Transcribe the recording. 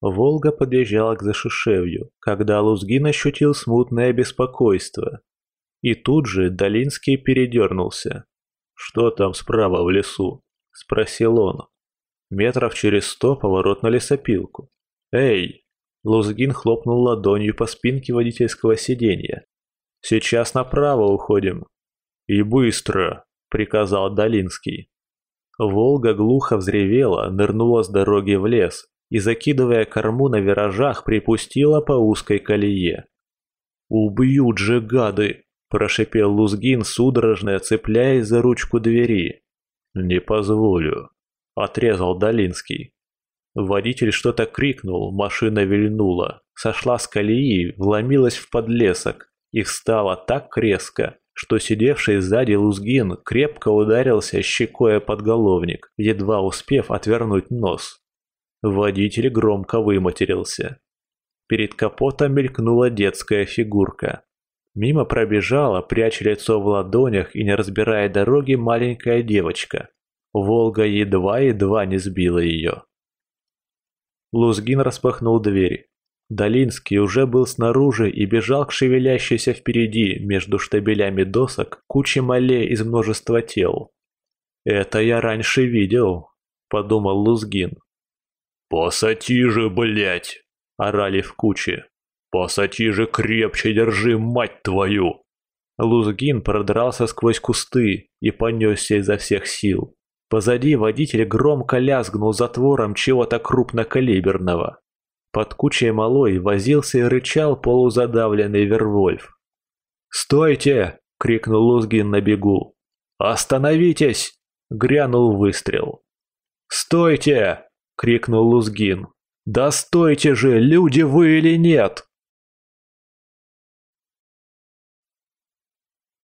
Волга подъезжала к Зашишевью, когда Лузгин ощутил смутное беспокойство. И тут же Долинский передернулся. «Что там справа в лесу?» – спросил он. Метров через сто поворот на лесопилку. «Эй!» – Лузгин хлопнул ладонью по спинке водительского сиденья. «Сейчас направо уходим». «И быстро!» – приказал Долинский. Волга глухо взревела, нырнула с дороги в лес и, закидывая корму на виражах, припустила по узкой колее. «Убьют же гады!» – прошипел Лузгин, судорожно цепляясь за ручку двери. «Не позволю», – отрезал Долинский. Водитель что-то крикнул, машина вильнула, сошла с колеи, вломилась в подлесок и встала так резко, что сидевший сзади Лузгин крепко ударился щекой о подголовник, едва успев отвернуть нос. Водитель громко выматерился. Перед капотом мелькнула детская фигурка. Мимо пробежала, пряча лицо в ладонях и не разбирая дороги, маленькая девочка. Волга едва-едва не сбила ее. Лузгин распахнул дверь. Долинский уже был снаружи и бежал к шевелящейся впереди, между штабелями досок, куче мале из множества тел. «Это я раньше видел», — подумал Лузгин. «Посати же, блядь!» — орали в куче. «Посати же крепче держи, мать твою!» Лузгин продрался сквозь кусты и понесся изо всех сил. Позади водитель громко лязгнул затвором чего-то крупнокалиберного. Под кучей малой возился и рычал полузадавленный Вервольф. «Стойте!» — крикнул Лузгин на бегу. «Остановитесь!» — грянул выстрел. «Стойте!» — крикнул Лузгин. «Да стойте же, люди вы или нет!»